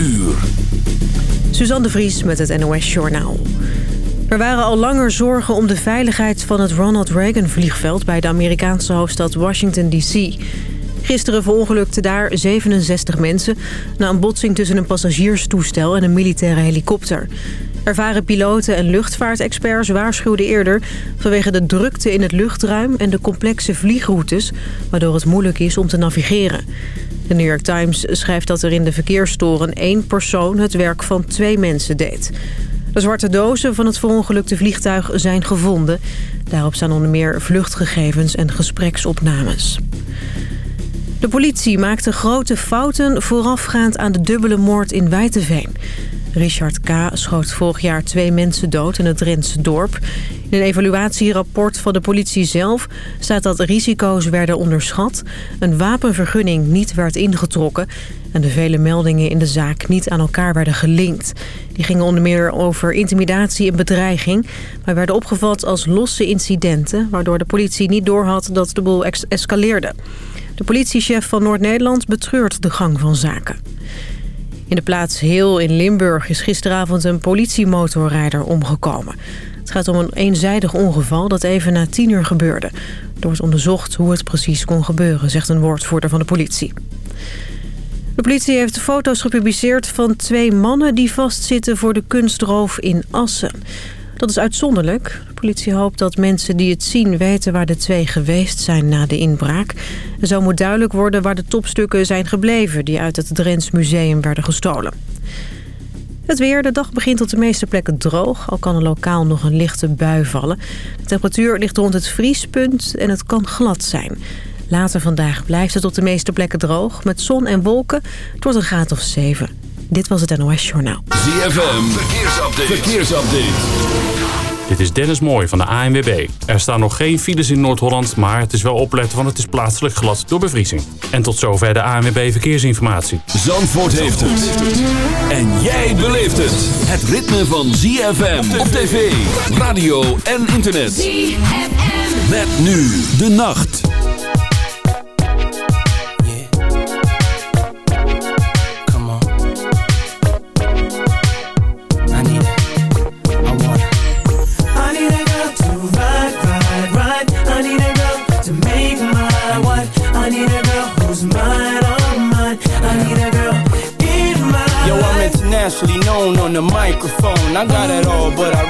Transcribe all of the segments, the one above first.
uur. Suzanne de Vries met het NOS Journaal. Er waren al langer zorgen om de veiligheid van het Ronald Reagan vliegveld... bij de Amerikaanse hoofdstad Washington D.C. Gisteren verongelukten daar 67 mensen... na een botsing tussen een passagierstoestel en een militaire helikopter. Ervaren piloten en luchtvaartexperts waarschuwden eerder... vanwege de drukte in het luchtruim en de complexe vliegroutes... waardoor het moeilijk is om te navigeren. De New York Times schrijft dat er in de verkeerstoren één persoon... het werk van twee mensen deed. De zwarte dozen van het verongelukte vliegtuig zijn gevonden. Daarop staan onder meer vluchtgegevens en gespreksopnames. De politie maakte grote fouten voorafgaand aan de dubbele moord in Wijteveen. Richard K. schoot vorig jaar twee mensen dood in het Drentse dorp. In een evaluatierapport van de politie zelf staat dat risico's werden onderschat... een wapenvergunning niet werd ingetrokken... en de vele meldingen in de zaak niet aan elkaar werden gelinkt. Die gingen onder meer over intimidatie en bedreiging... maar werden opgevat als losse incidenten... waardoor de politie niet doorhad dat de boel escaleerde. De politiechef van Noord-Nederland betreurt de gang van zaken. In de plaats Heel in Limburg is gisteravond een politiemotorrijder omgekomen. Het gaat om een eenzijdig ongeval dat even na tien uur gebeurde. Er wordt onderzocht hoe het precies kon gebeuren, zegt een woordvoerder van de politie. De politie heeft foto's gepubliceerd van twee mannen die vastzitten voor de kunstroof in Assen. Dat is uitzonderlijk. De politie hoopt dat mensen die het zien weten waar de twee geweest zijn na de inbraak. En zo moet duidelijk worden waar de topstukken zijn gebleven die uit het Drents Museum werden gestolen. Het weer, de dag begint op de meeste plekken droog, al kan er lokaal nog een lichte bui vallen. De temperatuur ligt rond het vriespunt en het kan glad zijn. Later vandaag blijft het op de meeste plekken droog, met zon en wolken. Het wordt een graad of 7. Dit was het NOS Journaal. ZFM, verkeersupdate. verkeersupdate. Dit is Dennis Mooij van de ANWB. Er staan nog geen files in Noord-Holland, maar het is wel opletten, want het is plaatselijk glad door bevriezing. En tot zover de ANWB Verkeersinformatie. Zandvoort heeft het. En jij beleeft het. Het ritme van ZFM op tv, radio en internet. ZFM. Met nu de nacht. On the microphone. I got it all, but I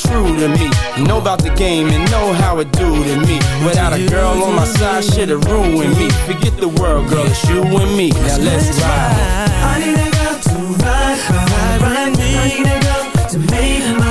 true to me. Know about the game and know how it do to me. Without a girl on my side, shit'll ruin me. Forget the world, girl, it's you and me. Now let's ride. I need a girl to ride, ride, ride me. I need a girl to make my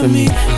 for me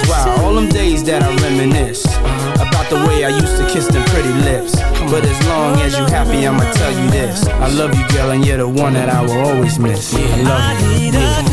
wild, all them days that I reminisce about the way I used to kiss them pretty lips. But as long as you happy, I'ma tell you this: I love you, girl, and you're the one that I will always miss. I love you. I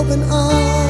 open arms.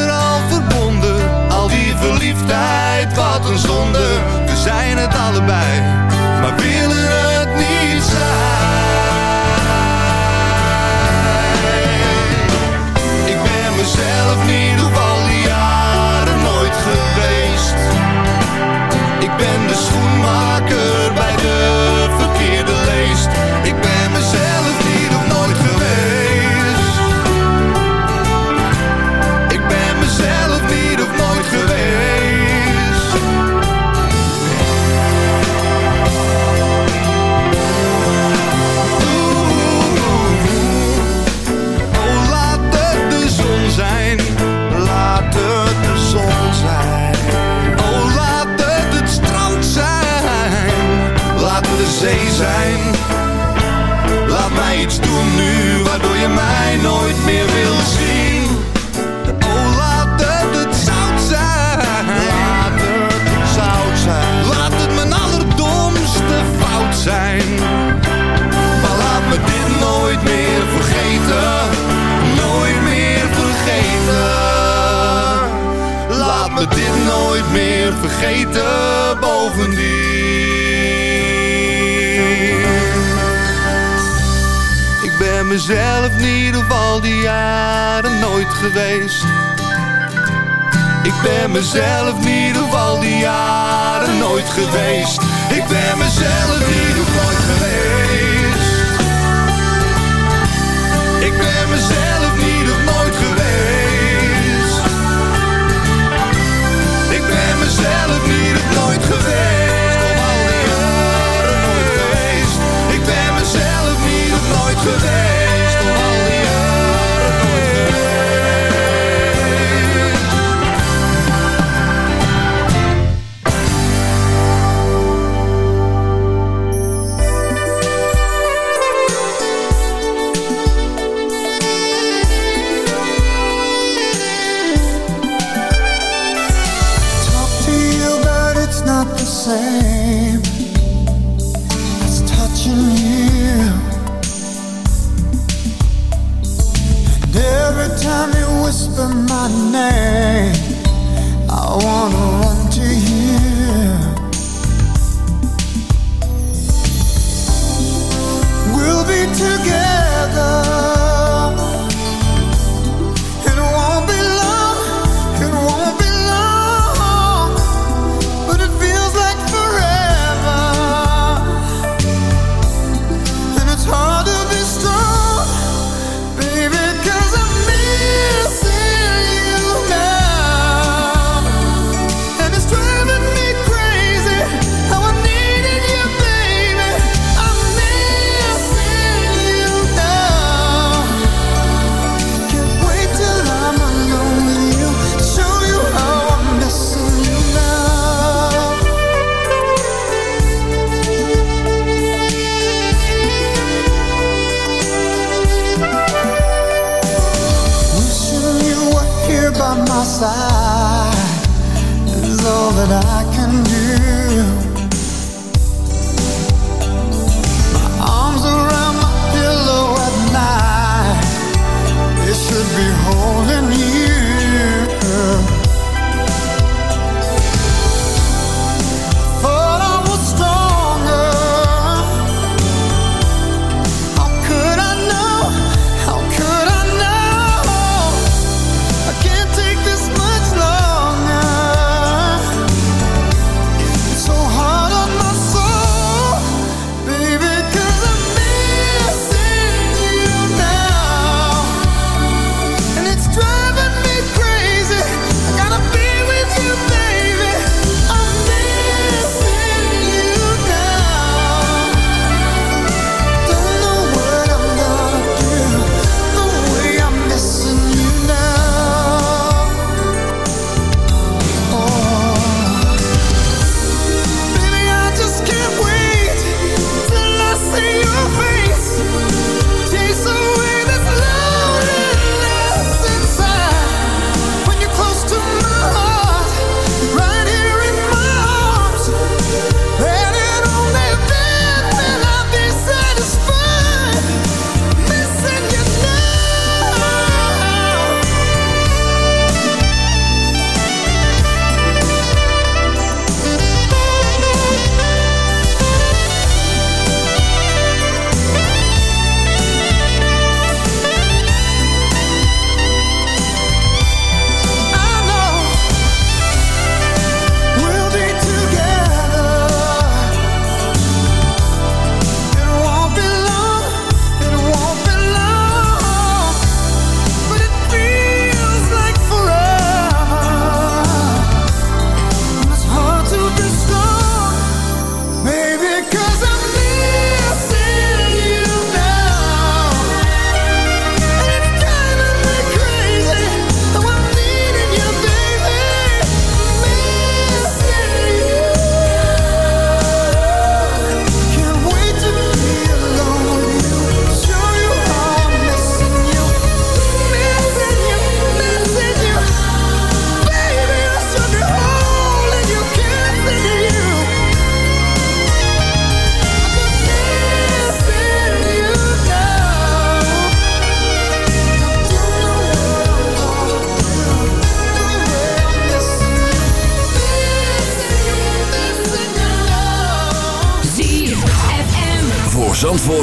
allebei, geweest. Ik ben mezelf niet of al die jaren nooit geweest. Ik ben mezelf niet of nooit geweest. Ik ben mezelf niet of nooit geweest. Ik ben mezelf niet of nooit geweest. Die geweest. Ik ben mezelf niet of nooit geweest. Same as touching you. And every time you whisper my name, I wanna run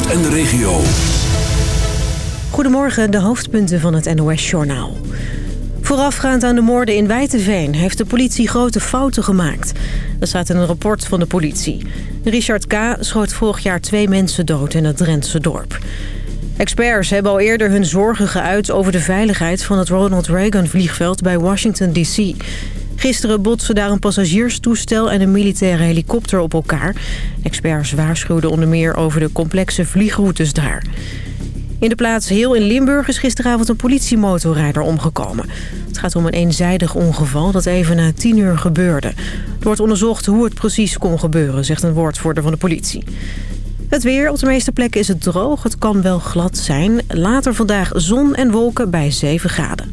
En de regio. Goedemorgen, de hoofdpunten van het NOS-journaal. Voorafgaand aan de moorden in Wijtenveen heeft de politie grote fouten gemaakt. Dat staat in een rapport van de politie. Richard K. schoot vorig jaar twee mensen dood in het Drentse dorp. Experts hebben al eerder hun zorgen geuit over de veiligheid van het Ronald Reagan vliegveld bij Washington D.C. Gisteren botsten daar een passagierstoestel en een militaire helikopter op elkaar. Experts waarschuwden onder meer over de complexe vliegroutes daar. In de plaats Heel in Limburg is gisteravond een politiemotorrijder omgekomen. Het gaat om een eenzijdig ongeval dat even na tien uur gebeurde. Er wordt onderzocht hoe het precies kon gebeuren, zegt een woordvoerder van de politie. Het weer, op de meeste plekken is het droog. Het kan wel glad zijn. Later vandaag zon en wolken bij 7 graden.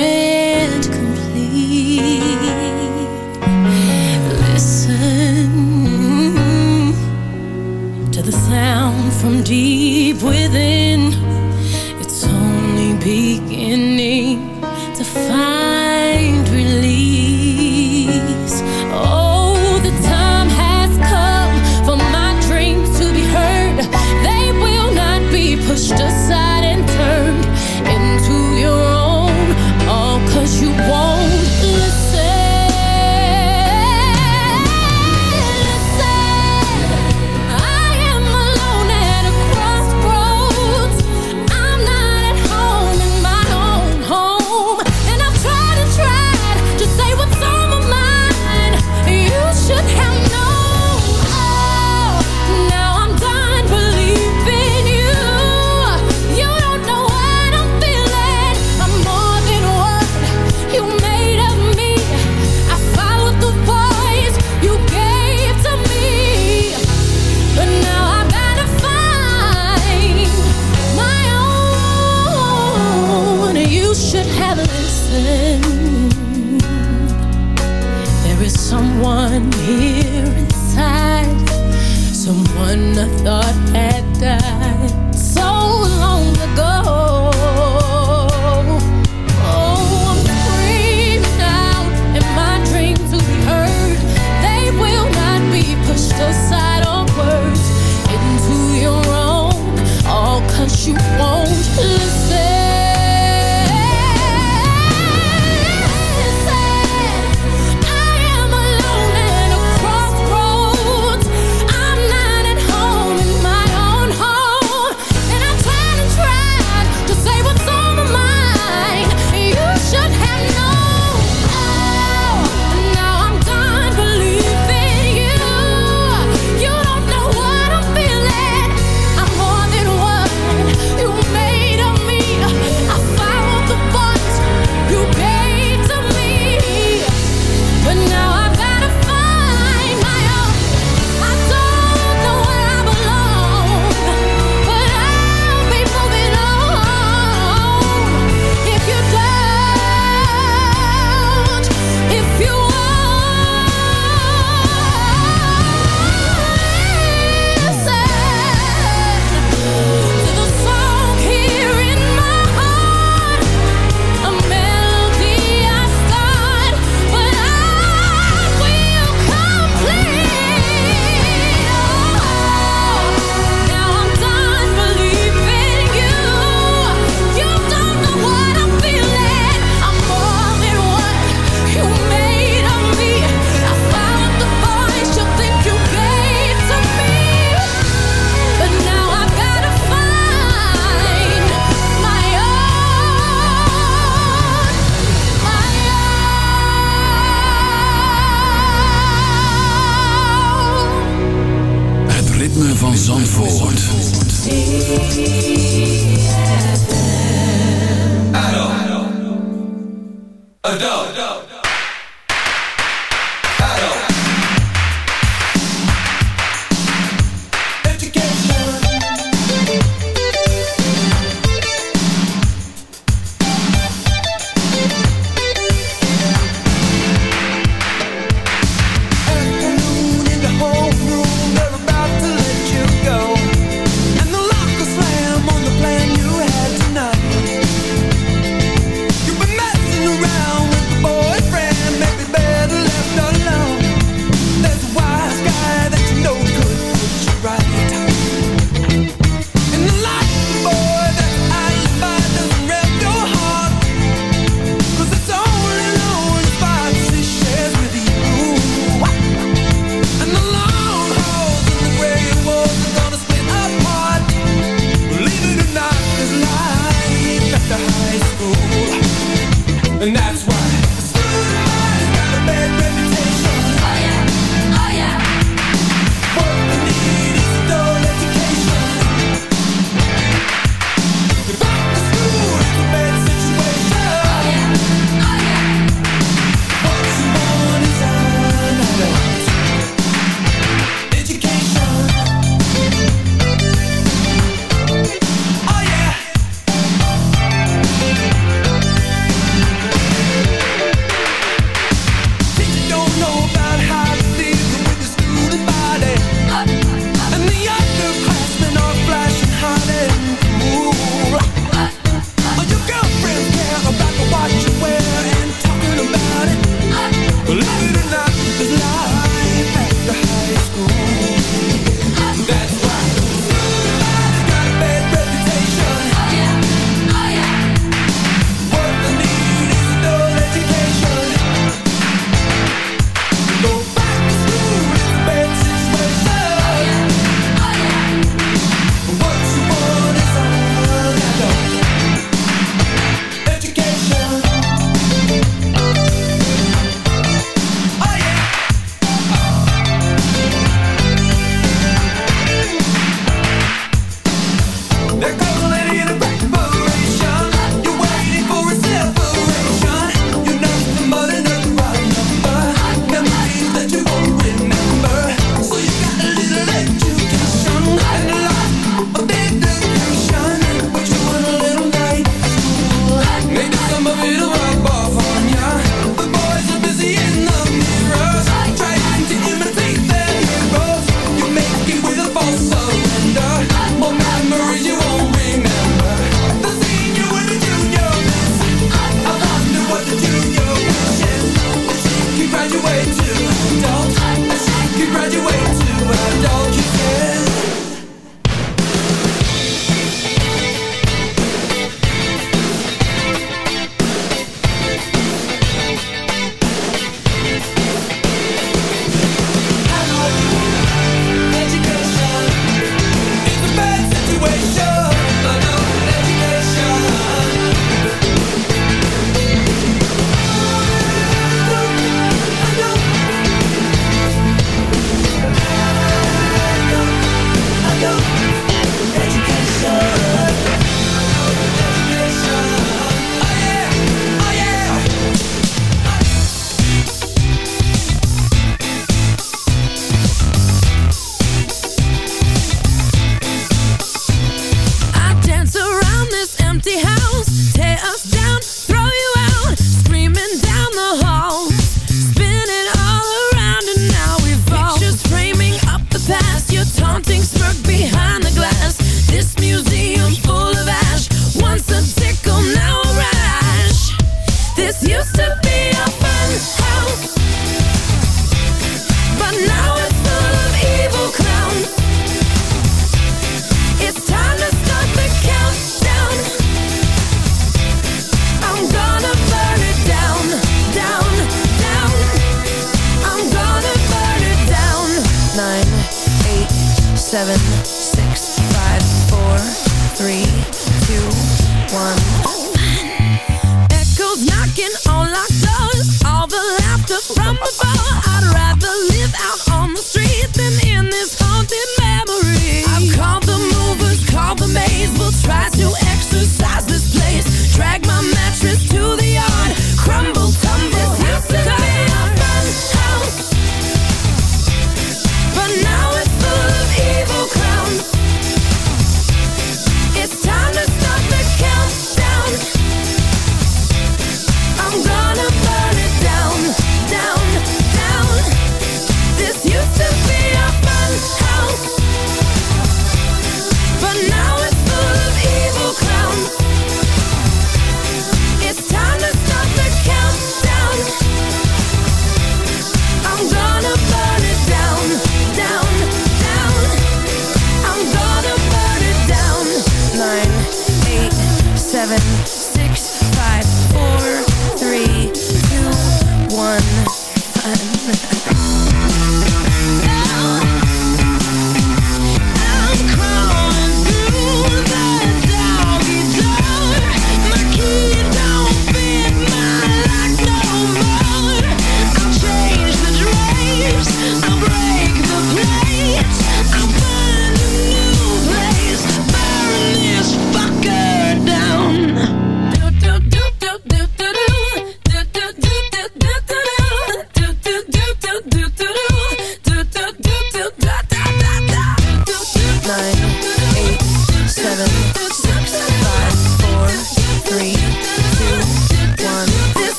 Can't complete. Listen to the sound from deep within.